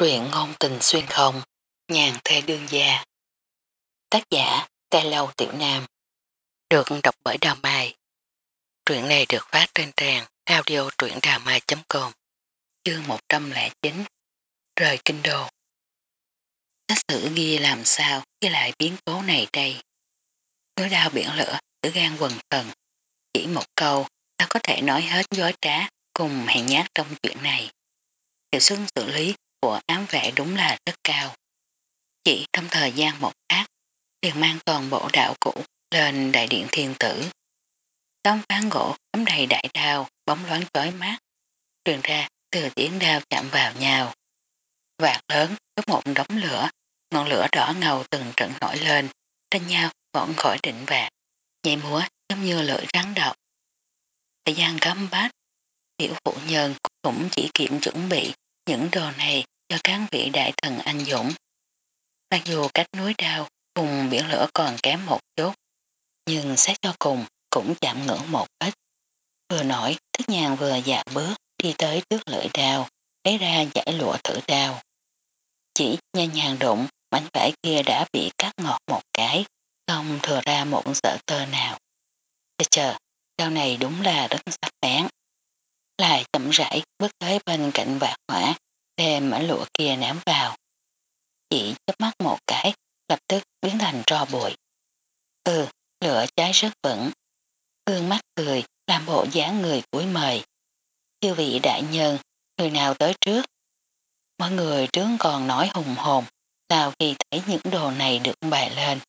Truyện ngôn tình xuyên không, nhàn thê đương gia. Tác giả, Tê Lâu Tiểu Nam. Được đọc bởi Đào Mai. Truyện này được phát trên trang audio truyệnđàmai.com Chương 109 Rời Kinh Đô Sách sử ghi làm sao với lại biến cố này đây. Núi đao biển lửa, tử gan quần thần. Chỉ một câu, ta có thể nói hết dối trá cùng hẹn nhát trong chuyện này. Hiệu xuân xử lý của ám vệ đúng là rất cao. Chỉ trong thời gian một ác, liền mang toàn bộ đạo cũ lên đại điện thiên tử. Tấm phán gỗ cắm đầy đại đao, bóng loáng chói mát, truyền ra từ tiếng đao chạm vào nhau. Vạt lớn có một đống lửa, ngọn lửa đỏ ngầu từng trận nổi lên, trên nhau vọng khỏi định vạt, nhảy múa giống như lửa rắn độc. Thời gian gắm bát, tiểu phụ nhân cũng chỉ kịp chuẩn bị những đồ này cho các vị đại thần anh dũng. Mặc dù cách núi đao cùng biển lửa còn kém một chút, nhưng xét cho cùng cũng chạm ngưỡng một ít. Vừa nổi, thức nhàn vừa dạ bước đi tới trước lưỡi đao, lấy ra giải lụa thử đao. Chỉ nhanh nhàng đụng, mảnh vải kia đã bị cắt ngọt một cái, không thừa ra một sợ tơ nào. Chờ chờ, đao này đúng là rất sắc bén. Lại chậm rãi bước tới bên cạnh vạt hỏa, đem mảnh lụa kia ném vào. Chỉ chớp mắt một cái, lập tức biến thành tro bụi. Ừ, lửa cháy rất vững. Cương mắt cười, làm bộ dáng người cuối mời. Chư vị đại nhân, người nào tới trước? Mọi người trước còn nói hùng hồn, sau khi thấy những đồ này được bày lên,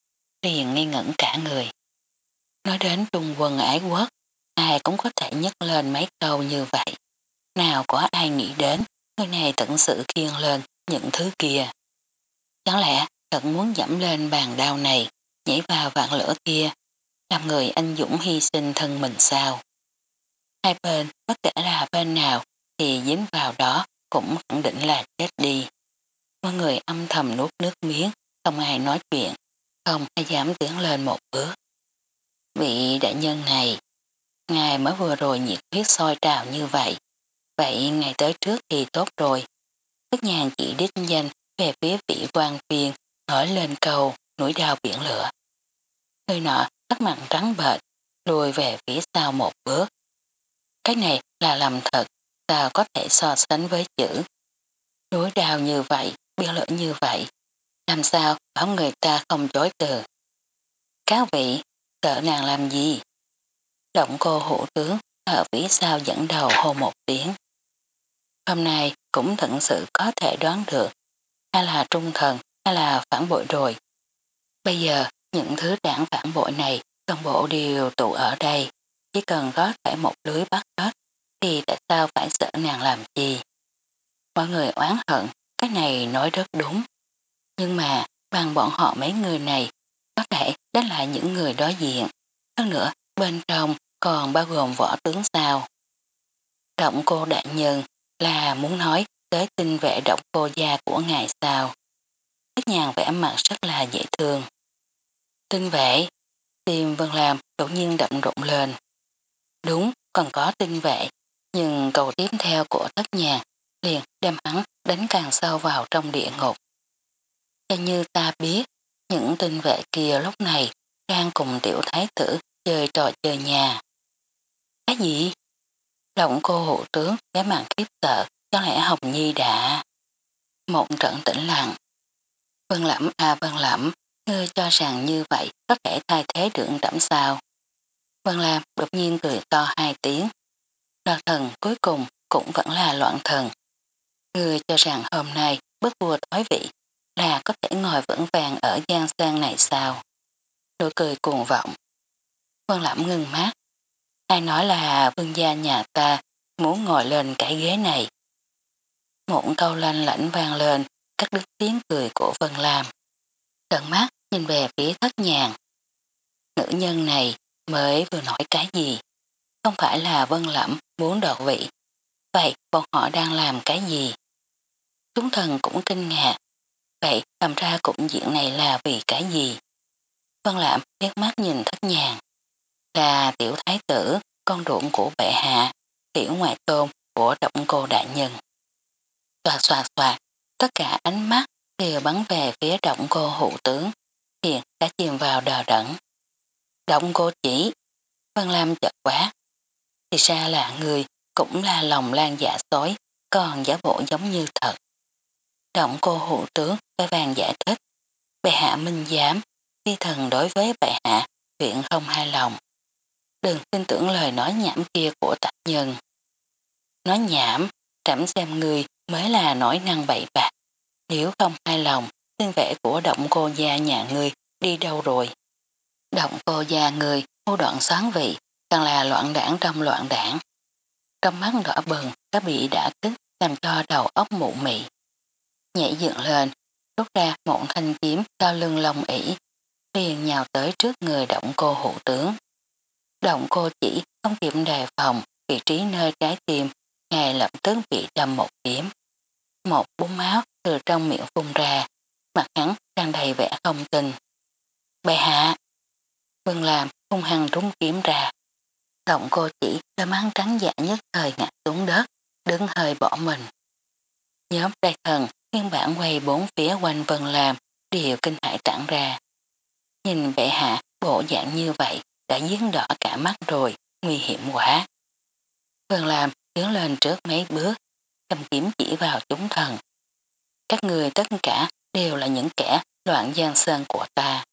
liền nghi ngẩn cả người. Nói đến trung quân ái quốc, ai cũng có thể nhấc lên mấy câu như vậy. Nào có ai nghĩ đến người này tận sự khiêng lên những thứ kia. Chẳng lẽ thật muốn dẫm lên bàn đao này, nhảy vào vạn lửa kia, làm người anh dũng hy sinh thân mình sao? Hai bên, bất kể là bên nào, thì dính vào đó cũng khẳng định là chết đi. Mọi người âm thầm nuốt nước miếng, không ai nói chuyện, không ai dám tiến lên một bước. Vị đại nhân này, ngài mới vừa rồi nhiệt huyết soi trào như vậy, vậy ngày tới trước thì tốt rồi. Tất nhàn chỉ đích danh về phía vị quan viên nổi lên cầu núi đao biển lửa. Người nọ tắt mặt trắng bệt, lùi về phía sau một bước. Cái này là làm thật, sao có thể so sánh với chữ. Núi đao như vậy, biển lửa như vậy, làm sao bảo người ta không chối từ. Các vị, sợ nàng làm gì? Động cô hữu tướng ở phía sau dẫn đầu hô một tiếng. Hôm nay cũng thật sự có thể đoán được, hay là trung thần, hay là phản bội rồi. Bây giờ, những thứ đảng phản bội này, toàn bộ đều tụ ở đây chỉ cần có thể một lưới bắt hết, thì tại sao phải sợ nàng làm gì. Mọi người oán hận, cái này nói rất đúng nhưng mà, bằng bọn họ mấy người này, có thể đó là những người đối diện hơn nữa, bên trong còn bao gồm võ tướng sao. Động cô đại nhân là muốn nói tới tinh vệ động cô gia của ngài sao. Tất nhàn vẽ mặt rất là dễ thương. Tinh vệ, tim Vân Lam đột nhiên đậm rộn lên. Đúng, còn có tinh vệ, nhưng cầu tiếp theo của thất nhàn liền đem hắn đánh càng sâu vào trong địa ngục. Cho như ta biết, những tinh vệ kia lúc này đang cùng tiểu thái tử chơi trò chơi nhà. Cái gì? Động cô hộ tướng cái màn khiếp sợ có lẽ Hồng Nhi đã. Một trận tĩnh lặng. Vân lẩm à vân lẩm, ngươi cho rằng như vậy có thể thay thế được trẫm sao. Vân Lam đột nhiên cười to hai tiếng. Loạn thần cuối cùng cũng vẫn là loạn thần. Ngươi cho rằng hôm nay bất vua thói vị là có thể ngồi vững vàng ở gian sang này sao. Đôi cười cuồng vọng. Vân lẩm ngưng mát. Ai nói là vương gia nhà ta muốn ngồi lên cái ghế này. Một câu lanh lãnh vang lên, cắt đứt tiếng cười của Vân Lam. Tận mắt nhìn về phía thất nhàng. Nữ nhân này mới vừa nói cái gì? Không phải là Vân Lẩm muốn đột vị. Vậy bọn họ đang làm cái gì? Chúng thần cũng kinh ngạc. Vậy làm ra cũng chuyện này là vì cái gì? Vân Lạm liếc mắt nhìn thất nhàng. Là tiểu thái tử, con ruộng của bệ hạ, tiểu ngoại tôn của động cô đại nhân. Xoạt xoạt xoạt, Tất cả ánh mắt đều bắn về phía động cô hữu tướng, hiện đã chìm vào đờ đẫn. Động cô chỉ, Văn Lam chật quá. Thì ra là người cũng là lòng lan dạ tối, còn giả bộ giống như thật. Động cô hữu tướng với vàng giải thích. Bệ hạ minh giám, phi thần đối với bệ hạ, chuyện không hài lòng. Đừng tin tưởng lời nói nhảm kia của tạc nhân. Nói nhảm, trảm xem người mới là nỗi năng bậy bạc. Nếu không hài lòng, xin vẽ của động cô gia nhà người đi đâu rồi. Động cô gia người hô đoạn xoán vị, càng là loạn đảng trong loạn đảng. Trong mắt đỏ bừng đã bị đã kích làm cho đầu óc mụ mị. Nhảy dựng lên, rút ra một thanh kiếm cao lưng lông ỉ, liền nhào tới trước người động cô hữu tướng. Động cô chỉ không kịp đề phòng vị trí nơi trái tim, ngay lập tức bị đâm một điểm Một bún máu từ trong miệng phun ra, mặt hắn đang đầy vẻ không tin. Bệ hạ! Vương làm hung hăng rúng kiếm ra. Động cô chỉ đôi mắt trắng dạ nhất thời ngã xuống đất, đứng hơi bỏ mình. Nhóm đại thần nguyên bản quay bốn phía quanh Vân làm đều kinh hại trẳng ra. Nhìn bệ hạ bộ dạng như vậy đã dính đỏ cả mắt rồi, nguy hiểm quá. Vân làm tiến lên trước mấy bước, cầm kiếm chỉ vào chúng thần. Các người tất cả đều là những kẻ loạn gian sơn của ta.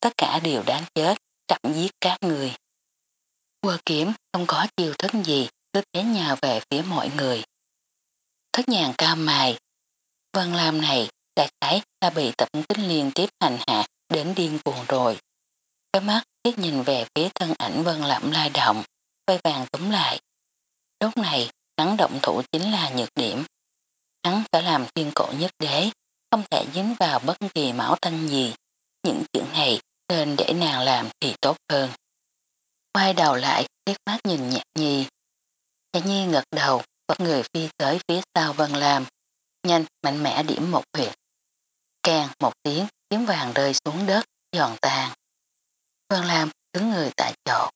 Tất cả đều đáng chết, chậm giết các người. Quơ kiếm không có chiêu thức gì, cứ thế nhào về phía mọi người. Thất nhàng cao mài. Vân Lam này đại khái đã bị tập tính liên tiếp hành hạ đến điên cuồng rồi. Cái mắt thiết nhìn về phía thân ảnh Vân Lẩm lai động, quay vàng túm lại. Lúc này, hắn động thủ chính là nhược điểm. Hắn phải làm thiên cổ nhất đế, không thể dính vào bất kỳ máu tanh gì. Những chuyện này nên để nàng làm thì tốt hơn. Quay đầu lại, liếc mắt nhìn nhạc nhi. Nhạc nhi ngật đầu, bất người phi tới phía sau Vân Lam. Nhanh, mạnh mẽ điểm một huyệt. Càng một tiếng, kiếm vàng rơi xuống đất, giòn tàn. Vân Lam đứng người tại chỗ.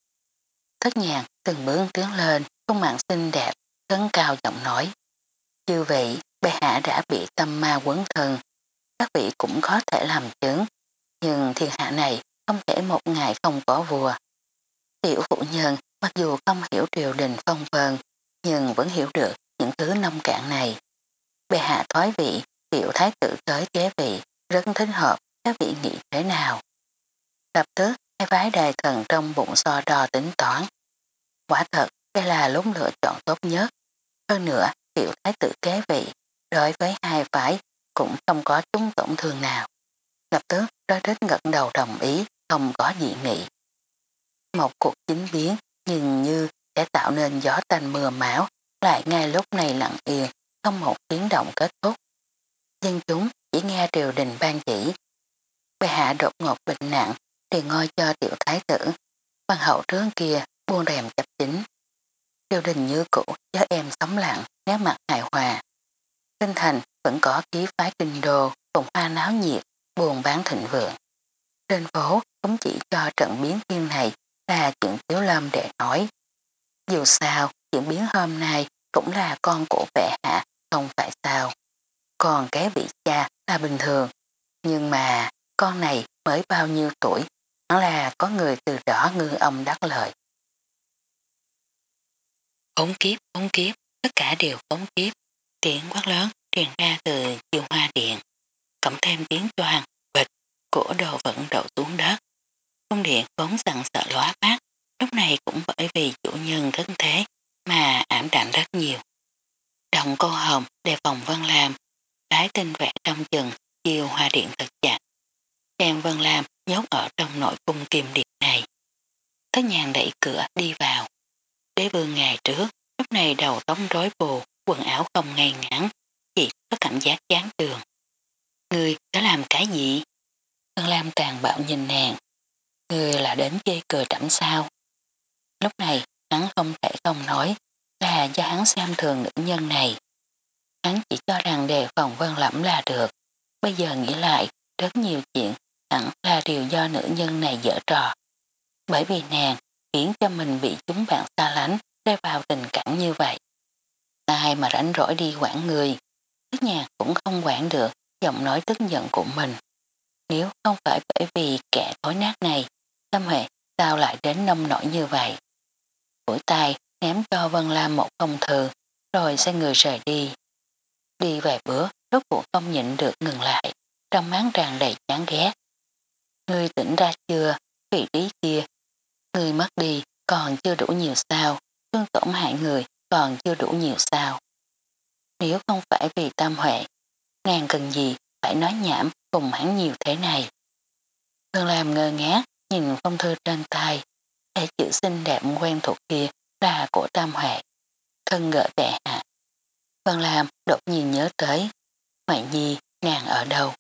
Thất nhàng từng bước tiến lên, khuôn mặt xinh đẹp, cấn cao giọng nói. Chư vị, bệ hạ đã bị tâm ma quấn thân. Các vị cũng có thể làm chứng, nhưng thiên hạ này không thể một ngày không có vua. Tiểu phụ nhân mặc dù không hiểu triều đình phong vân, nhưng vẫn hiểu được những thứ nông cạn này. Bệ hạ thoái vị, tiểu thái tử tới kế vị, rất thích hợp, các vị nghĩ thế nào. Lập tức, hai phái đại thần trong bụng so đo tính toán. Quả thật, đây là lúc lựa chọn tốt nhất. Hơn nữa, tiểu thái tử kế vị, đối với hai phái cũng không có chúng tổn thương nào. Lập tức, đối đến ngật đầu đồng ý, không có dị nghị. Một cuộc chính biến nhìn như sẽ tạo nên gió tanh mưa máu, lại ngay lúc này lặng yên, không một tiếng động kết thúc. Dân chúng chỉ nghe triều đình ban chỉ. Bệ hạ đột ngột bệnh nặng, thì ngôi cho tiểu thái tử. hoàng hậu trướng kia buông rèm chấp chính. Triều đình như cũ, cho em sống lặng, nét mặt hài hòa. Kinh thành vẫn có khí phái kinh đô, cùng hoa náo nhiệt, buồn bán thịnh vượng. Trên phố cũng chỉ cho trận biến thiên này là chuyện Tiếu Lâm để nói. Dù sao, chuyện biến hôm nay cũng là con của vệ hạ, không phải sao. Còn cái vị cha là bình thường. Nhưng mà, con này mới bao nhiêu tuổi, nó là có người từ rõ ngư ông đắc lợi. Ống kiếp, ống kiếp, tất cả đều ống kiếp. Tiếng quát lớn truyền ra từ chiều hoa điện. Cộng thêm tiếng choàng, bịch, của đồ vẫn đậu xuống đất. Cung điện vốn sẵn sợ lóa bát, lúc này cũng bởi vì chủ nhân thân thế mà ảm đạm rất nhiều. Động cô hồng đề phòng Vân Lam, đái tinh vẽ trong chừng chiều hoa điện thật chặt. Đem Vân Lam nhốt ở trong nội cung kiềm điện này. Thất nhàn đẩy cửa đi vào. Đế vương ngày trước, lúc này đầu tóc rối bù, quần áo không ngay ngắn, chỉ có cảm giác chán trường. Người đã làm cái gì? Vân Lam tàn bạo nhìn nàng, Người là đến chơi cờ trẫm sao. Lúc này hắn không thể không nói là do hắn xem thường nữ nhân này. Hắn chỉ cho rằng đề phòng vân lẫm là được. Bây giờ nghĩ lại rất nhiều chuyện hẳn là điều do nữ nhân này dở trò. Bởi vì nàng khiến cho mình bị chúng bạn xa lánh rơi vào tình cảnh như vậy. Ai mà rảnh rỗi đi quản người. tức nhà cũng không quản được giọng nói tức giận của mình. Nếu không phải bởi vì kẻ thối nát này, Tâm Huệ sao lại đến nông nổi như vậy? Phủi tay ném cho Vân Lam một công thư, rồi xe người rời đi. Đi vài bữa, rốt cuộc không nhịn được ngừng lại, trong máng tràn đầy chán ghét. Ngươi tỉnh ra chưa, vị trí kia. Ngươi mất đi, còn chưa đủ nhiều sao, thương tổn hại người, còn chưa đủ nhiều sao. Nếu không phải vì tam huệ, nàng cần gì phải nói nhảm cùng hắn nhiều thế này. Thương làm ngơ ngác nhìn phong thư trên tay, thể chữ xinh đẹp quen thuộc kia là của tam huệ. Thân gỡ bệ hạ. Vân làm đột nhiên nhớ tới, huệ nhi nàng ở đâu.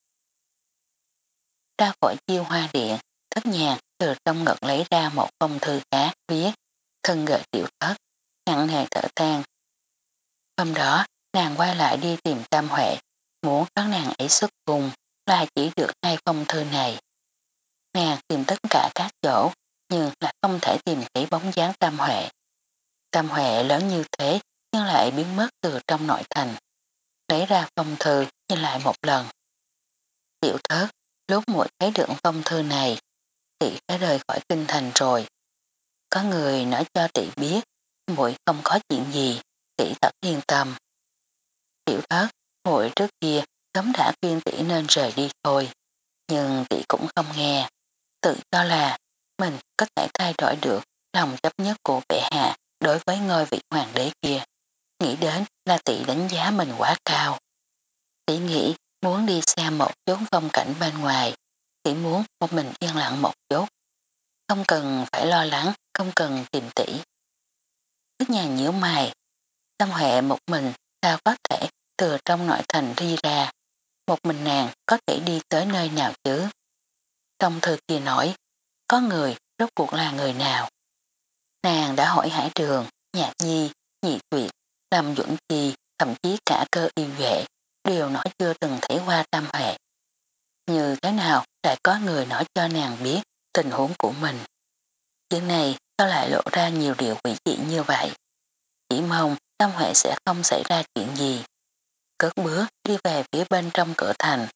Ra khỏi chiêu hoa điện, thất nhàng từ trong ngực lấy ra một phong thư cá viết, thân gợi tiểu thất, nặng nề thở than. Hôm đó, nàng quay lại đi tìm Tam Huệ, muốn có nàng ấy xuất cùng là chỉ được hai phong thư này. Nàng tìm tất cả các chỗ, nhưng là không thể tìm thấy bóng dáng Tam Huệ. Tam Huệ lớn như thế, nhưng lại biến mất từ trong nội thành. Lấy ra phong thư, nhìn lại một lần. Tiểu thất, lúc muội thấy được phong thư này, tỷ đã rời khỏi kinh thành rồi. Có người nói cho tỷ biết, muội không có chuyện gì, tỷ thật yên tâm. Tiểu thất, muội trước kia sớm đã khuyên tỷ nên rời đi thôi, nhưng tỷ cũng không nghe. Tự cho là mình có thể thay đổi được lòng chấp nhất của bệ hạ đối với ngôi vị hoàng đế kia. Nghĩ đến là tỷ đánh giá mình quá cao. Tỷ nghĩ muốn đi xem một chút phong cảnh bên ngoài, chỉ muốn một mình yên lặng một chút. Không cần phải lo lắng, không cần tìm tỷ. Tức nhà nhíu mày, tâm hệ một mình sao có thể từ trong nội thành đi ra. Một mình nàng có thể đi tới nơi nào chứ? Trong thư kia nổi, có người rốt cuộc là người nào? Nàng đã hỏi hải trường, nhạc nhi, nhị tuyệt, làm chuẩn chi, thậm chí cả cơ yêu vệ, điều nói chưa từng thấy qua tam hệ. Như thế nào lại có người nói cho nàng biết tình huống của mình. Chuyện này sao lại lộ ra nhiều điều quỷ dị như vậy? Chỉ mong Tâm Huệ sẽ không xảy ra chuyện gì. Cất bước đi về phía bên trong cửa thành.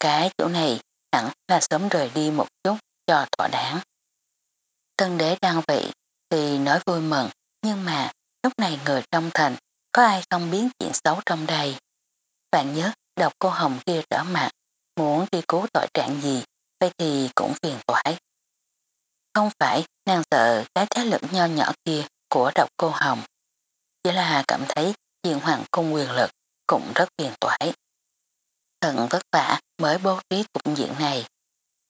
Cái chỗ này hẳn là sớm rời đi một chút cho thỏa đáng. Tân đế đang vị thì nói vui mừng, nhưng mà lúc này người trong thành có ai không biến chuyện xấu trong đây. Bạn nhớ đọc cô Hồng kia trở mặt, muốn đi cứu tội trạng gì, vậy thì cũng phiền toái. Không phải nàng sợ cái thế lực nho nhỏ kia của độc cô Hồng. Chỉ là cảm thấy diện hoàng cung quyền lực cũng rất phiền toái. thận vất vả mới bố trí cục diện này.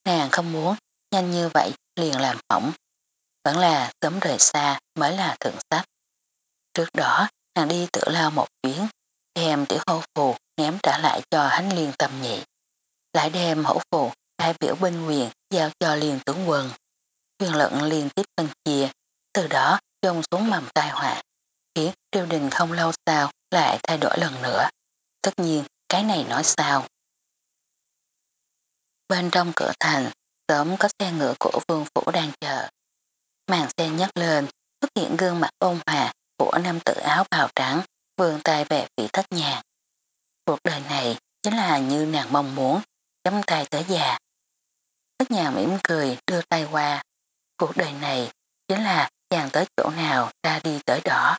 Nàng không muốn nhanh như vậy liền làm hỏng. Vẫn là sớm rời xa mới là thượng sách. Trước đó, nàng đi tự lao một chuyến em tiểu hô phù ném trả lại cho hánh liên tâm nhị. Lại đem hổ phù đại biểu binh quyền giao cho liền tướng quân quyền lận liên tiếp phân chia, từ đó trông xuống mầm tai họa, khiến triều đình không lâu sau lại thay đổi lần nữa. Tất nhiên, cái này nói sao? Bên trong cửa thành, sớm có xe ngựa của vương phủ đang chờ. Màn xe nhấc lên, xuất hiện gương mặt ôn hòa của nam tử áo bào trắng, vườn tay về vị thất nhạc. Cuộc đời này chính là như nàng mong muốn, chấm tay tới già. Tất nhà mỉm cười đưa tay qua, Cuộc đời này chính là chàng tới chỗ nào ta đi tới đó.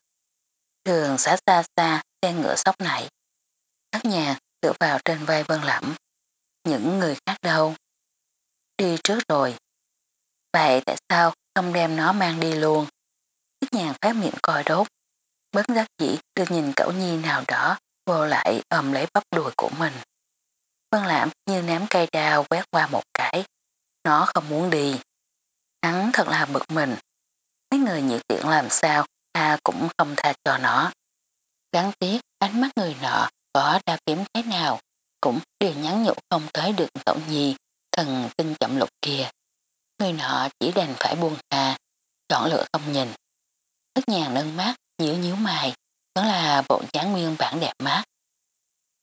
Đường xa xa xa xe ngựa sóc này. Tất nhà tựa vào trên vai vân lẫm. Những người khác đâu? Đi trước rồi. Vậy tại sao không đem nó mang đi luôn? Tất nhà phát miệng coi đốt. Bất giác dĩ đưa nhìn cậu nhi nào đó vô lại ôm lấy bắp đùi của mình. Vân lãm như ném cây đao quét qua một cái. Nó không muốn đi. Hắn thật là bực mình. Mấy người nhiệt tiện làm sao ta cũng không tha cho nó. Đáng tiếc ánh mắt người nọ có đa kiếm thế nào cũng đều nhắn nhủ không tới được cậu nhi thần tinh chậm lục kia. Người nọ chỉ đành phải buông tha, chọn lựa không nhìn. Tất nhà nâng mắt, nhíu nhíu mày, vẫn là bộ dáng nguyên bản đẹp mắt.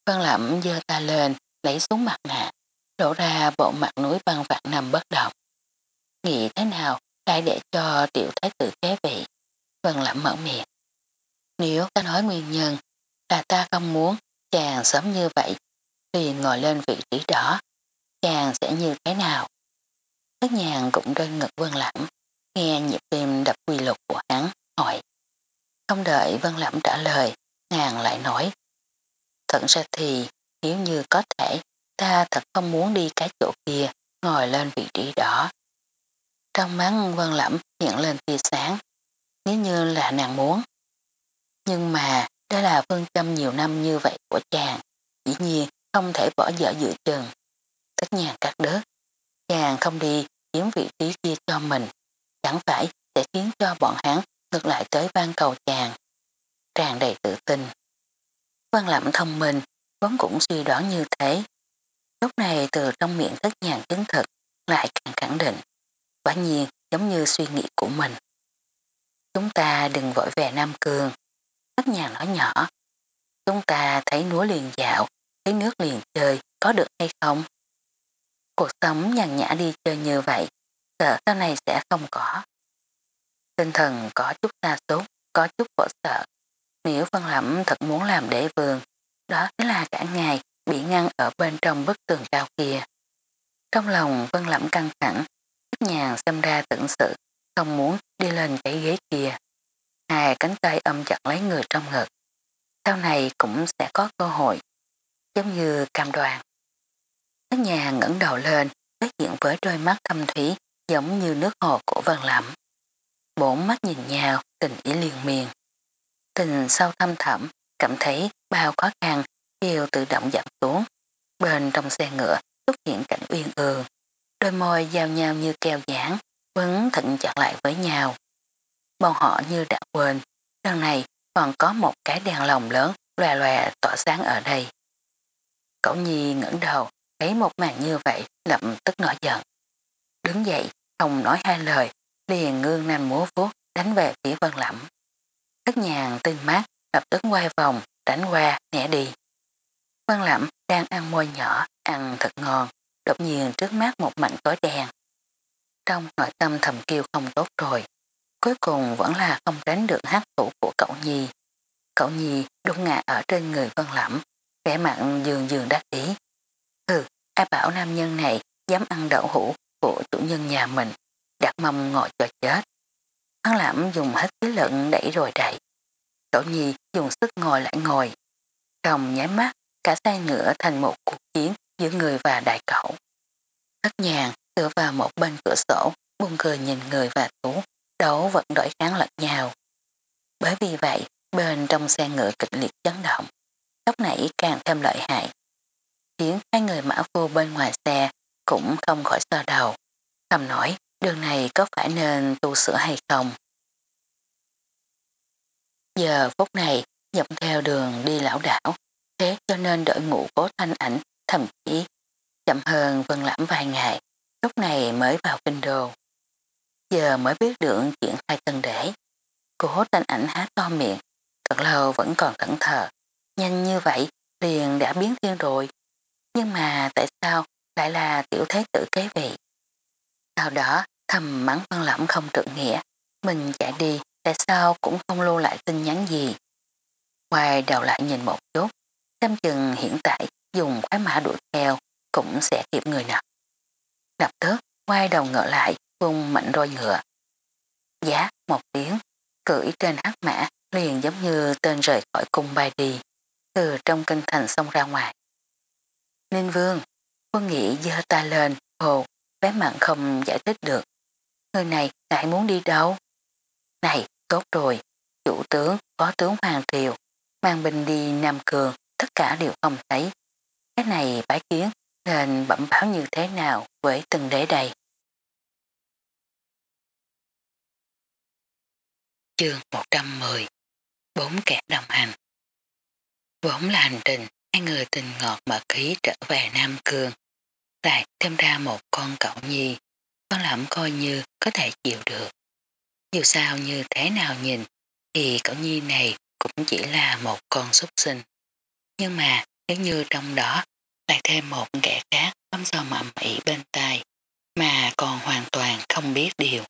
Vân lẩm dơ ta lên, lấy xuống mặt nạ, đổ ra bộ mặt núi băng vạn nằm bất động nghĩ thế nào lại để cho tiểu thái tử kế vị. Vân lẩm mở miệng. Nếu ta nói nguyên nhân là ta không muốn chàng sớm như vậy, thì ngồi lên vị trí đó, chàng sẽ như thế nào? Thất nhàng cũng rơi ngực vân lãm nghe nhịp tim đập quy luật của hắn, hỏi. Không đợi vân lẩm trả lời, nàng lại nói. Thật ra thì, nếu như có thể, ta thật không muốn đi cái chỗ kia, ngồi lên vị trí đó. Trong mắt vân lẩm hiện lên tia sáng, nếu như là nàng muốn. Nhưng mà, đó là phương châm nhiều năm như vậy của chàng, dĩ nhiên không thể bỏ dở dự chừng. Tất nhà các đớt, chàng không đi chiếm vị trí kia cho mình, chẳng phải sẽ khiến cho bọn hắn ngược lại tới ban cầu chàng. Tràn đầy tự tin. Văn lẩm thông minh, vốn cũng suy đoán như thế. Lúc này từ trong miệng thất nhàng chứng thực, lại càng khẳng định. Quả nhiên giống như suy nghĩ của mình. Chúng ta đừng vội về Nam Cương. Thất nhàng nói nhỏ. Chúng ta thấy núa liền dạo, thấy nước liền chơi, có được hay không? Cuộc sống nhàn nhã đi chơi như vậy, sợ sau này sẽ không có. Tinh thần có chút xa sốt, có chút vỡ sợ. Nếu Vân Lẩm thật muốn làm đế vương, đó chính là cả ngày bị ngăn ở bên trong bức tường cao kia. Trong lòng Vân Lẩm căng thẳng, thích nhàng xem ra tưởng sự, không muốn đi lên cái ghế kia. Hai cánh tay âm chặt lấy người trong ngực. Sau này cũng sẽ có cơ hội, giống như cam đoàn. Thích nhàng ngẩng đầu lên, đối diện với đôi mắt thâm thủy giống như nước hồ của Vân Lẩm. Bốn mắt nhìn nhau, tình ý liền miền. Tình sâu thâm thẳm, cảm thấy bao khó khăn, đều tự động giảm xuống. Bên trong xe ngựa xuất hiện cảnh uyên ương. Đôi môi giao nhau như keo dán, vẫn thịnh chặt lại với nhau. Bọn họ như đã quên, lần này còn có một cái đèn lồng lớn loè loè tỏa sáng ở đây. Cậu nhi ngẩng đầu, thấy một màn như vậy lập tức nổi giận. Đứng dậy, không nói hai lời, liền ngương nanh múa vuốt đánh về phía vân lẫm Thất nhàng tinh mát, lập tức quay vòng, đánh qua, nẻ đi. Vân lẫm đang ăn môi nhỏ, ăn thật ngon, đột nhiên trước mắt một mảnh tối đen. Trong nội tâm thầm kêu không tốt rồi, cuối cùng vẫn là không tránh được hát thủ của cậu Nhi. Cậu Nhi đúng ngã ở trên người Vân Lẩm, vẻ mặn dường dường đắc ý. Ừ, ai bảo nam nhân này dám ăn đậu hũ của chủ nhân nhà mình, đặt mâm ngồi cho chết. Hắn lãm dùng hết khí lận đẩy rồi đẩy. Cậu Nhi dùng sức ngồi lại ngồi. Trong nháy mắt, cả xe ngựa thành một cuộc chiến giữa người và đại cậu. Thất nhàng tựa vào một bên cửa sổ, buông cười nhìn người và tú, đấu vẫn đổi kháng lẫn nhau. Bởi vì vậy, bên trong xe ngựa kịch liệt chấn động, Lúc nãy càng thêm lợi hại. Khiến hai người mã phu bên ngoài xe cũng không khỏi sơ đầu. Thầm nói, đường này có phải nên tu sửa hay không? Giờ phút này, dọc theo đường đi lão đảo, thế cho nên đội ngũ cố thanh ảnh thậm chí chậm hơn vân lãm vài ngày, lúc này mới vào kinh đô. Giờ mới biết được chuyện hai tân đế. Cố thanh ảnh há to miệng, thật lâu vẫn còn thẩn thờ. Nhanh như vậy, liền đã biến thiên rồi. Nhưng mà tại sao lại là tiểu thế tử kế vị? Sau đó, thầm mắng văn lẫm không trượng nghĩa. Mình chạy đi, tại sao cũng không lưu lại tin nhắn gì. Quay đầu lại nhìn một chút, xem chừng hiện tại dùng khóa mã đuổi theo cũng sẽ kịp người nào. Lập tức, quay đầu ngựa lại, vung mạnh roi ngựa. Giá một tiếng, cưỡi trên hắc mã liền giống như tên rời khỏi cung bay đi, từ trong kinh thành xông ra ngoài. Ninh vương, quân nghĩ dơ ta lên, hồ, bé mặn không giải thích được. Người này lại muốn đi đâu? Này, tốt rồi, chủ tướng, phó tướng Hoàng Triều, mang binh đi Nam Cường, tất cả đều không thấy. Cái này bái kiến nên bẩm báo như thế nào với từng đế đây. Chương 110 Bốn kẻ đồng hành Vốn là hành trình, hai người tình ngọt mở khí trở về Nam cường lại thêm ra một con cậu nhi, con lẩm coi như có thể chịu được. Dù sao như thế nào nhìn, thì cậu nhi này cũng chỉ là một con súc sinh. Nhưng mà nếu như trong đó lại thêm một kẻ khác bấm do mậm ỉ bên tai mà còn hoàn toàn không biết điều.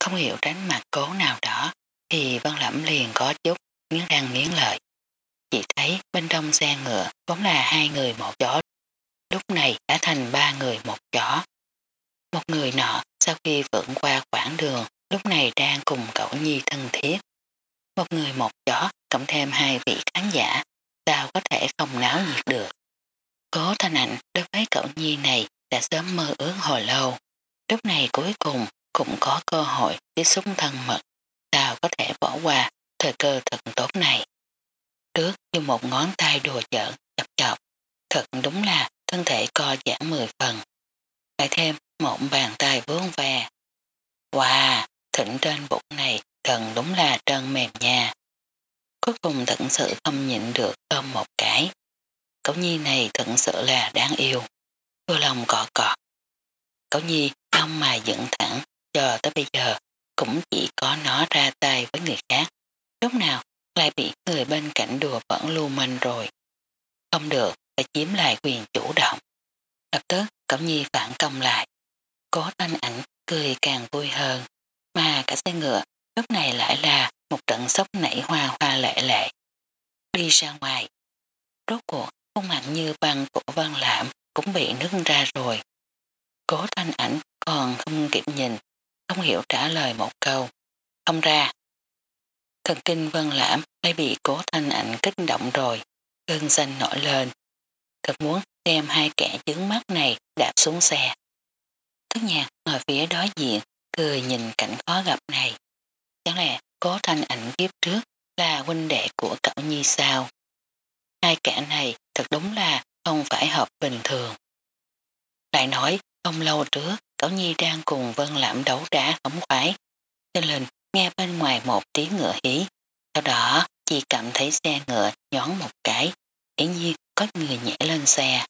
Không hiểu tránh mặt cố nào đó thì Văn Lẩm liền có chút miếng răng miếng lợi. chỉ thấy bên trong xe ngựa vốn là hai người một chó. Lúc này đã thành ba người một chó. Một người nọ sau khi vượn qua quãng đường, lúc này đang cùng cậu nhi thân thiết. Một người một chó, cộng thêm hai vị khán giả, sao có thể không náo nhiệt được. Cố thanh ảnh đối với cậu nhi này đã sớm mơ ước hồi lâu. Lúc này cuối cùng cũng có cơ hội tiếp xúc thân mật. Sao có thể bỏ qua thời cơ thật tốt này. Trước như một ngón tay đùa giỡn, chập chọc. Thật đúng là thân thể co giãn mười phần. Lại thêm một bàn tay vướng ve. Wow, thỉnh trên bụng này thần đúng là trơn mềm nha. Cuối cùng thật sự không nhịn được ôm một cái. Cậu nhi này thật sự là đáng yêu. Vừa lòng cọ cọ. Cậu nhi không mà dựng thẳng cho tới bây giờ cũng chỉ có nó ra tay với người khác. Lúc nào lại bị người bên cạnh đùa vẫn lưu manh rồi. Không được, đã chiếm lại quyền chủ động. Lập tức Cẩm nhi phản công lại. Cố thanh ảnh cười càng vui hơn. Mà cả xe ngựa lúc này lại là một trận sốc nảy hoa hoa lệ lệ. Đi ra ngoài. Rốt cuộc khuôn mặt như băng của văn lãm cũng bị nứt ra rồi. Cố thanh ảnh còn không kịp nhìn, không hiểu trả lời một câu. Không ra. Thần kinh vân lãm lại bị cố thanh ảnh kích động rồi, cơn xanh nổi lên. Thật muốn đem hai kẻ chứng mắt này đạp xuống xe. Thất nhạc ngồi phía đối diện, cười nhìn cảnh khó gặp này. Chẳng lẽ cố thanh ảnh kiếp trước là huynh đệ của cậu nhi sao? Hai kẻ này thật đúng là không phải hợp bình thường. Lại nói, không lâu trước, cậu nhi đang cùng vân lãm đấu đá khống khoái. Tên lên nghe bên ngoài một tiếng ngựa hí. Sau đó, chỉ cảm thấy xe ngựa nhón một cái, hiển nhiên có người nhảy lên xe.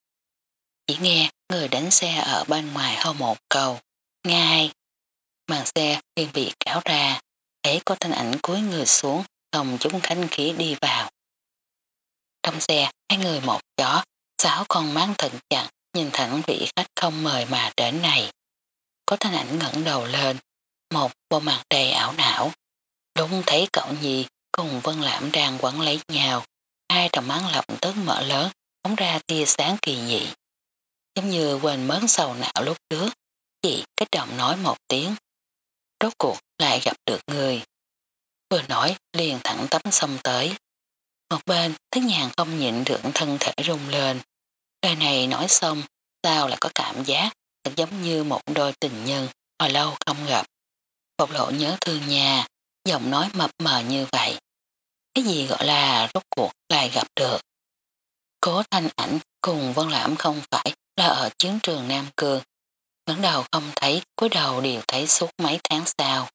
Chỉ nghe người đánh xe ở bên ngoài hô một câu, ngay. Màn xe liền bị kéo ra, thấy có thanh ảnh cuối người xuống, đồng chúng khánh khí đi vào. Trong xe, hai người một chó, sáu con máng thận chặt, nhìn thẳng vị khách không mời mà đến này. Có thanh ảnh ngẩng đầu lên, một bộ mặt đầy ảo não. Đúng thấy cậu nhì cùng Vân Lãm đang quấn lấy nhau, hai tròng mắt lập tức mở lớn, phóng ra tia sáng kỳ dị. Giống như quên mớn sầu não lúc trước, chị kích động nói một tiếng. Rốt cuộc lại gặp được người. Vừa nói liền thẳng tắm xong tới. Một bên thức nhàn không nhịn được thân thể rung lên. Lời này nói xong sao lại có cảm giác thật giống như một đôi tình nhân hồi lâu không gặp. Bộc lộ nhớ thương nhà, giọng nói mập mờ như vậy. Cái gì gọi là rốt cuộc lại gặp được. Cố thanh ảnh cùng Vân Lãm không phải là ở chiến trường Nam Cương. ngẩng đầu không thấy, cuối đầu đều thấy suốt mấy tháng sau.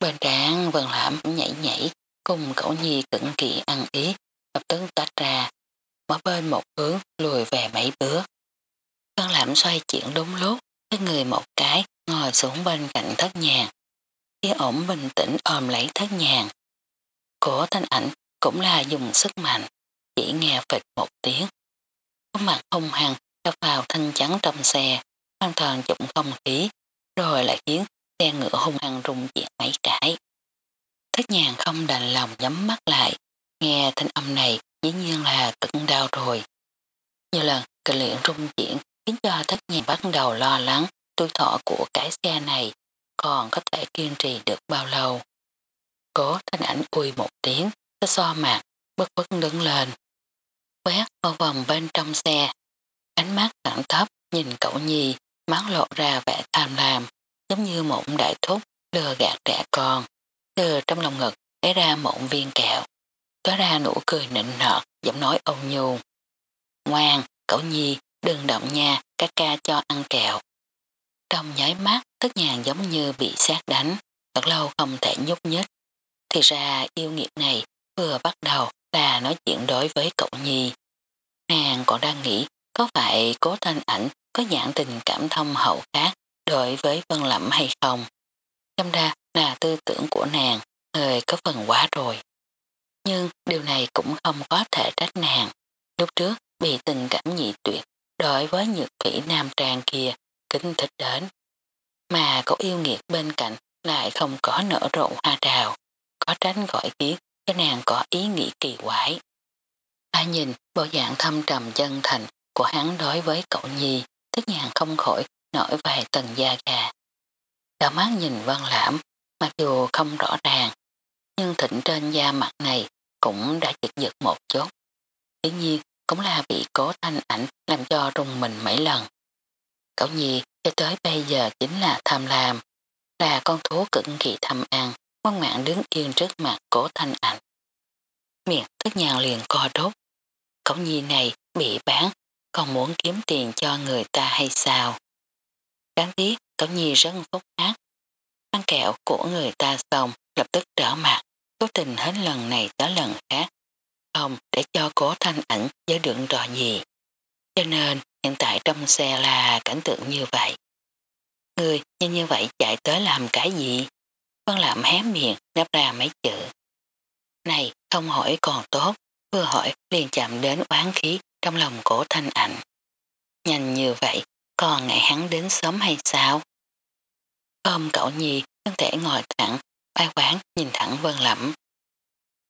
Bên trán Vân Lãm nhảy nhảy, cùng cậu nhi cẩn kỵ ăn ý, lập tức tách ra, mở bên một hướng lùi về mấy bước. Vân Lãm xoay chuyển đúng lúc, thấy người một cái ngồi xuống bên cạnh thất nhàng. Khi ổn bình tĩnh ôm lấy thất nhàng. Cổ thanh ảnh cũng là dùng sức mạnh, chỉ nghe phịch một tiếng. Có mặt hung hăng đập vào thanh trắng trong xe, hoàn toàn dụng không khí, rồi lại khiến xe ngựa hung hăng rung chuyển mấy cái. Thất nhàng không đành lòng nhắm mắt lại, nghe thanh âm này dĩ nhiên là cực đau rồi. Nhiều lần kịch luyện rung chuyển khiến cho thất nhàng bắt đầu lo lắng tuổi thọ của cái xe này còn có thể kiên trì được bao lâu. Cố thanh ảnh ui một tiếng, nó so mặt, bất bất đứng lên. Quét vào vòng bên trong xe, ánh mắt thẳng thấp nhìn cậu nhi, máu lộ ra vẻ tham lam, giống như một đại thúc lừa gạt trẻ con. Từ trong lòng ngực lấy ra một viên kẹo, có ra nụ cười nịnh nọt, giọng nói ôn nhu. Ngoan, cậu nhi, đừng động nha, ca ca cho ăn kẹo. Trong nháy mắt, tất nhàn giống như bị sát đánh, thật lâu không thể nhúc nhích. Thì ra yêu nghiệt này vừa bắt đầu là nói chuyện đối với cậu nhi. Nàng còn đang nghĩ có phải cố thanh ảnh có dạng tình cảm thông hậu khác đối với Vân Lẩm hay không. Xem ra là tư tưởng của nàng hơi có phần quá rồi. Nhưng điều này cũng không có thể trách nàng. Lúc trước bị tình cảm nhị tuyệt đối với nhược thủy nam trang kia kính thích đến. Mà cậu yêu nghiệt bên cạnh lại không có nở rộ hoa đào, có tránh gọi tiếng cho nàng có ý nghĩ kỳ quái. Ta nhìn bộ dạng thâm trầm chân thành của hắn đối với cậu nhi, tất nhàn không khỏi nổi vài tầng da gà. Đào mắt nhìn vân lãm, mặc dù không rõ ràng, nhưng thịnh trên da mặt này cũng đã giật giật một chút. Tuy nhiên cũng là bị cố thanh ảnh làm cho rung mình mấy lần. Cậu nhi cho tới bây giờ chính là tham lam, là con thú cực kỳ tham ăn, ngoan mạng đứng yên trước mặt cổ thanh ảnh. Miệng tức nhào liền co đốt. Cậu nhi này bị bán, còn muốn kiếm tiền cho người ta hay sao? Đáng tiếc cậu nhi rất phúc ác. Ăn kẹo của người ta xong lập tức trở mặt, cố tình hết lần này tới lần khác. Không để cho cố thanh ảnh giới đựng trò gì. Cho nên hiện tại trong xe là cảnh tượng như vậy. Người nhanh như vậy chạy tới làm cái gì? Vân làm hé miệng đáp ra mấy chữ. Này không hỏi còn tốt, vừa hỏi liền chạm đến oán khí trong lòng cổ thanh ảnh. Nhanh như vậy, còn ngại hắn đến sớm hay sao? Ôm cậu nhi, thân thể ngồi thẳng, ai quán nhìn thẳng vân lẩm.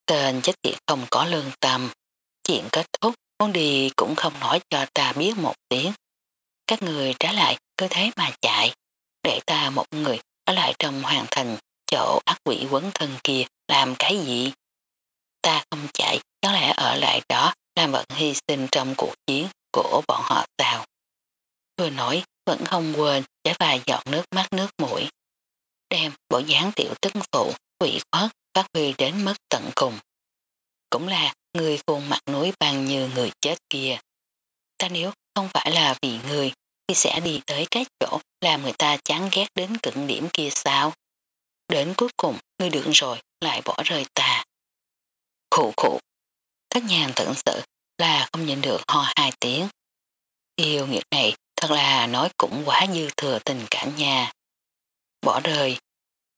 Tên chết tiệt không có lương tâm, chuyện kết thúc, muốn đi cũng không nói cho ta biết một tiếng. Các người trả lại cứ thế mà chạy, để ta một người ở lại trong hoàn thành chỗ ác quỷ quấn thân kia làm cái gì? Ta không chạy, có lẽ ở lại đó làm vận hy sinh trong cuộc chiến của bọn họ sao? Vừa nói vẫn không quên chảy vài giọt nước mắt nước mũi. Đem bộ dáng tiểu tức phụ, quỷ khuất, phát huy đến mức tận cùng. Cũng là người khuôn mặt núi băng như người chết kia. Ta nếu không phải là vì người thì sẽ đi tới cái chỗ làm người ta chán ghét đến cực điểm kia sao? Đến cuối cùng ngươi được rồi lại bỏ rơi ta. Khủ khủ. Thất nhàn thận sự là không nhận được ho hai tiếng. Yêu nghiệt này thật là nói cũng quá dư thừa tình cảm nha. Bỏ rơi.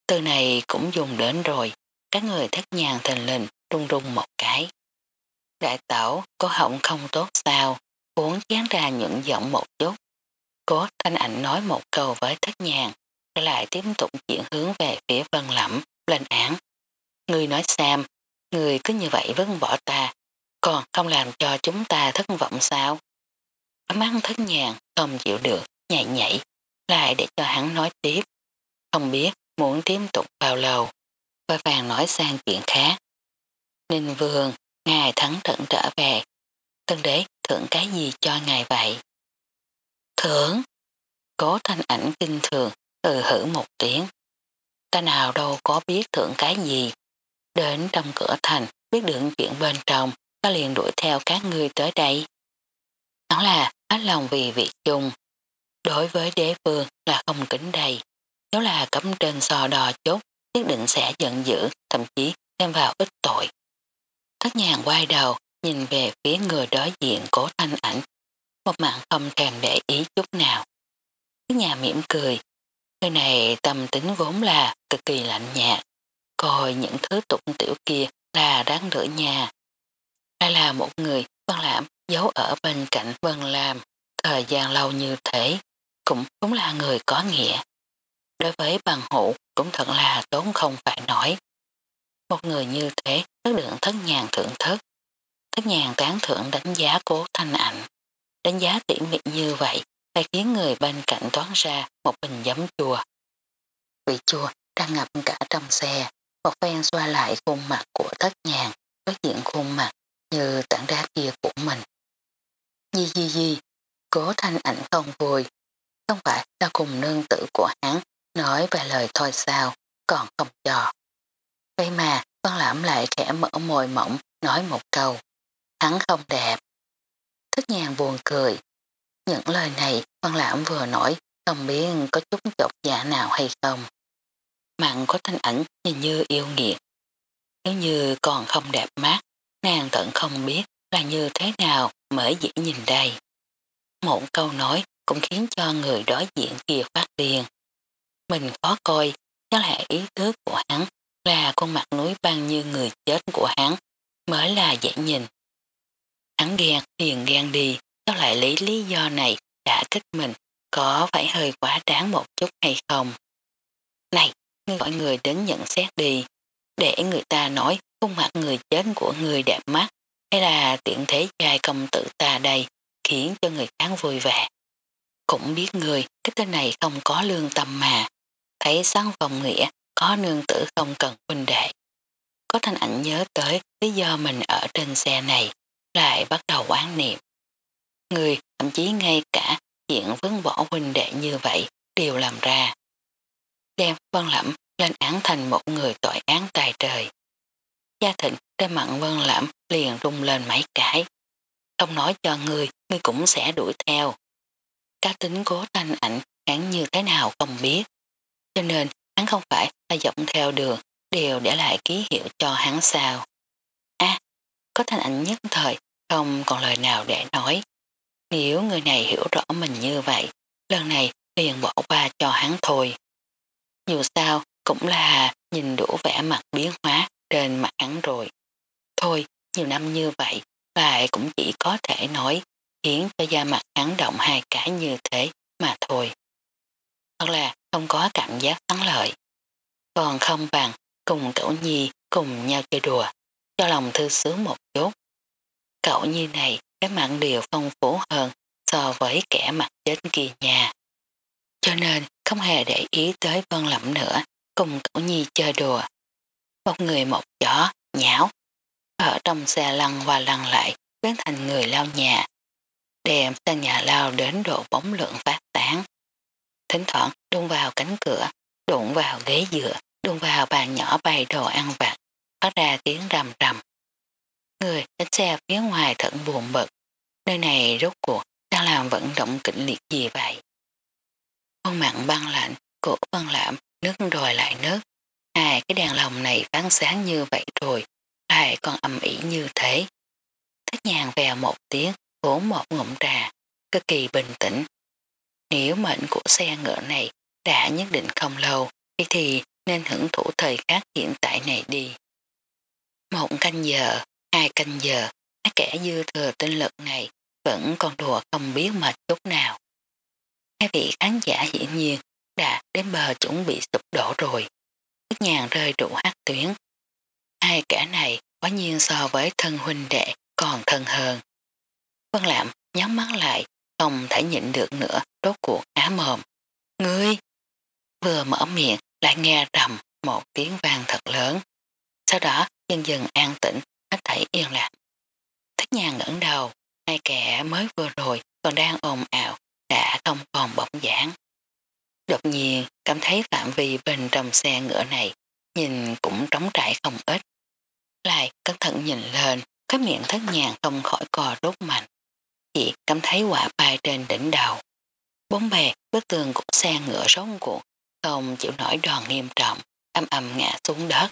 Từ này cũng dùng đến rồi. Các người thất nhàn thành lình rung rung một cái. Đại tẩu có họng không tốt sao, uống chán ra những giọng một chút. Cố thanh ảnh nói một câu với thất nhàn, lại tiếp tục chuyển hướng về phía vân lẫm, lên án. Người nói xem, người cứ như vậy vẫn bỏ ta, còn không làm cho chúng ta thất vọng sao? Mắt thất nhàng không chịu được, nhảy nhảy, lại để cho hắn nói tiếp. Không biết muốn tiếp tục bao lâu, và vàng nói sang chuyện khác. Ninh vương, ngài thắng trận trở về, tân đế thưởng cái gì cho ngài vậy? Thưởng? Cố thanh ảnh kinh thường, từ hử một tiếng. Ta nào đâu có biết thưởng cái gì. Đến trong cửa thành, biết được chuyện bên trong, ta liền đuổi theo các ngươi tới đây. đó là hết lòng vì việc chung. Đối với đế vương là không kính đầy. Nếu là cấm trên sò đò chốt, nhất định sẽ giận dữ, thậm chí thêm vào ít tội. Thất nhàng quay đầu, nhìn về phía người đối diện cố thanh ảnh, một mạng không thèm để ý chút nào. Thất nhà mỉm cười, người này tâm tính vốn là cực kỳ lạnh nhạt, coi những thứ tục tiểu kia là đáng rửa nhà. Đây là một người Vân Lãm giấu ở bên cạnh Vân Lam thời gian lâu như thế, cũng cũng là người có nghĩa. Đối với bằng hữu cũng thật là tốn không phải nói. Một người như thế tất được thất nhàn thưởng thức. Thất nhàn tán thưởng đánh giá cố thanh ảnh. Đánh giá tỉ mị như vậy lại khiến người bên cạnh toán ra một bình giấm chua. Vị chua đang ngập cả trong xe, một phen xoa lại khuôn mặt của thất nhàn, đối diện khuôn mặt như tảng đá kia của mình. Di di di, cố thanh ảnh không vui, không phải là cùng nương tử của hắn nói vài lời thôi sao, còn không cho. Vậy mà con lãm lại khẽ mở môi mỏng nói một câu, hắn không đẹp. thất nhàn buồn cười, những lời này quan lãm vừa nói không biết có chút chọc giả nào hay không. Mạng có thanh ảnh nhìn như yêu nghiệt. Nếu như còn không đẹp mắt, nàng tận không biết là như thế nào mới dễ nhìn đây. Một câu nói cũng khiến cho người đối diện kia phát điên. Mình khó coi, chắc là ý thức của hắn là con mặt núi băng như người chết của hắn mới là dễ nhìn. Hắn ghen liền ghen đi, Sao lại lý lý do này đã kích mình có phải hơi quá đáng một chút hay không? Này, ngươi gọi người đến nhận xét đi, để người ta nói khuôn mặt người chết của người đẹp mắt, hay là tiện thế trai công tử ta đây khiến cho người khác vui vẻ. Cũng biết người cái tên này không có lương tâm mà, thấy sáng phòng nghĩa có nương tử không cần huynh đệ. Có thanh ảnh nhớ tới lý do mình ở trên xe này, lại bắt đầu quán niệm. Người thậm chí ngay cả chuyện vấn bỏ huynh đệ như vậy đều làm ra. Đem vân lẩm lên án thành một người tội án tài trời. Gia thịnh trên mặn vân lẩm liền rung lên mấy cái. Không nói cho người, người cũng sẽ đuổi theo. Cá tính cố thanh ảnh hắn như thế nào không biết. Cho nên hắn không phải là dọng theo đường đều để lại ký hiệu cho hắn sao. À, có thanh ảnh nhất thời không còn lời nào để nói. Nếu người này hiểu rõ mình như vậy, lần này liền bỏ qua cho hắn thôi. Dù sao cũng là nhìn đủ vẻ mặt biến hóa trên mặt hắn rồi. Thôi, nhiều năm như vậy, lại cũng chỉ có thể nói khiến cho da mặt hắn động hai cái như thế mà thôi. Thật là không có cảm giác thắng lợi. Còn không bằng cùng cậu nhi cùng nhau chơi đùa, cho lòng thư sướng một chút. Cậu nhi này cái mạng điều phong phú hơn so với kẻ mặt chết kia nhà. Cho nên không hề để ý tới vân lẩm nữa, cùng cậu nhi chơi đùa. Một người một chó, nháo, ở trong xe lăn và lăn lại, biến thành người lao nhà. Đem sang nhà lao đến độ bóng lượng phát tán. Thỉnh thoảng đung vào cánh cửa, đụng vào ghế dựa, đụng vào bàn nhỏ bày đồ ăn vặt, phát ra tiếng rầm rầm. Người đến xe phía ngoài thận buồn bực, nơi này rốt cuộc đang làm vận động kịch liệt gì vậy? Con mặn băng lạnh, cổ băng lãm, nước rồi lại nước. Hai cái đèn lồng này phán sáng như vậy rồi, lại còn âm ỉ như thế. Thích nhàn vèo một tiếng, uống một ngụm trà, cực kỳ bình tĩnh. Nếu mệnh của xe ngựa này đã nhất định không lâu, thì, thì nên hưởng thụ thời khắc hiện tại này đi. Một canh giờ, hai canh giờ, các kẻ dư thừa tinh lực này vẫn còn đùa không biết mệt chút nào. Hai vị khán giả hiển nhiên đã đến bờ chuẩn bị sụp đổ rồi. Tức nhàn rơi đủ hát tuyến. Hai kẻ này quá nhiên so với thân huynh đệ còn thân hơn. Vân Lạm nhắm mắt lại, không thể nhịn được nữa, đốt cuộc á mồm. Ngươi! Vừa mở miệng lại nghe rầm một tiếng vang thật lớn. Sau đó dần dần an tĩnh, hết thảy yên lặng. Thích nhàng ngẩng đầu, hai kẻ mới vừa rồi còn đang ồn ào, đã không còn bỗng giảng. Đột nhiên cảm thấy phạm vi bên trong xe ngựa này nhìn cũng trống trải không ít. Lại cẩn thận nhìn lên, cái miệng thất nhàng không khỏi cò rút mạnh. Chỉ cảm thấy quả bay trên đỉnh đầu. Bốn bề bức tường của xe ngựa rống cuộn, không chịu nổi đòn nghiêm trọng, âm âm ngã xuống đất.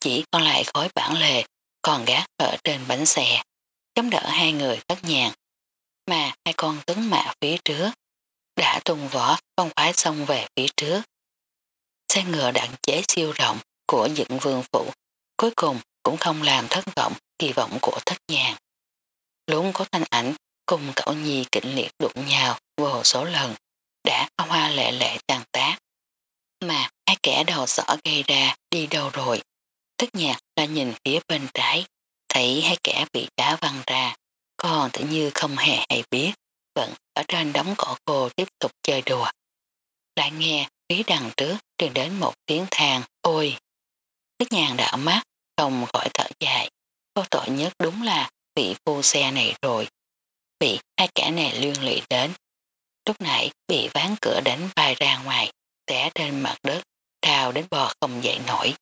Chỉ còn lại khối bản lề, còn gác ở trên bánh xe, chống đỡ hai người thất nhàng. Mà hai con tướng mạ phía trước, đã tung vỏ không khoái xông về phía trước. Xe ngựa đạn chế siêu rộng của dựng vương phụ, cuối cùng cũng không làm thất vọng kỳ vọng của thất nhàng. Luôn có thanh ảnh cùng cậu nhi kịch liệt đụng nhau vô số lần, đã hoa lệ lệ tàn tác. Mà hai kẻ đầu sỏ gây ra đi đâu rồi, thất nhạc đã nhìn phía bên trái, thấy hai kẻ bị đá văng ra, còn tự như không hề hay biết, vẫn ở trên đống cỏ khô tiếp tục chơi đùa. Lại nghe phía đằng trước truyền đến một tiếng thang, ôi! Thất nhàng đảo mắt, không khỏi thở dài, có tội nhất đúng là bị phu xe này rồi. Bị hai kẻ này liên lụy đến. Lúc nãy bị ván cửa đánh bay ra ngoài, té trên mặt đất, đào đến bò không dậy nổi.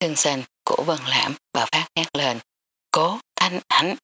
Thương sinh của Vân Lãm bà phát ngát lên, cố thanh ảnh.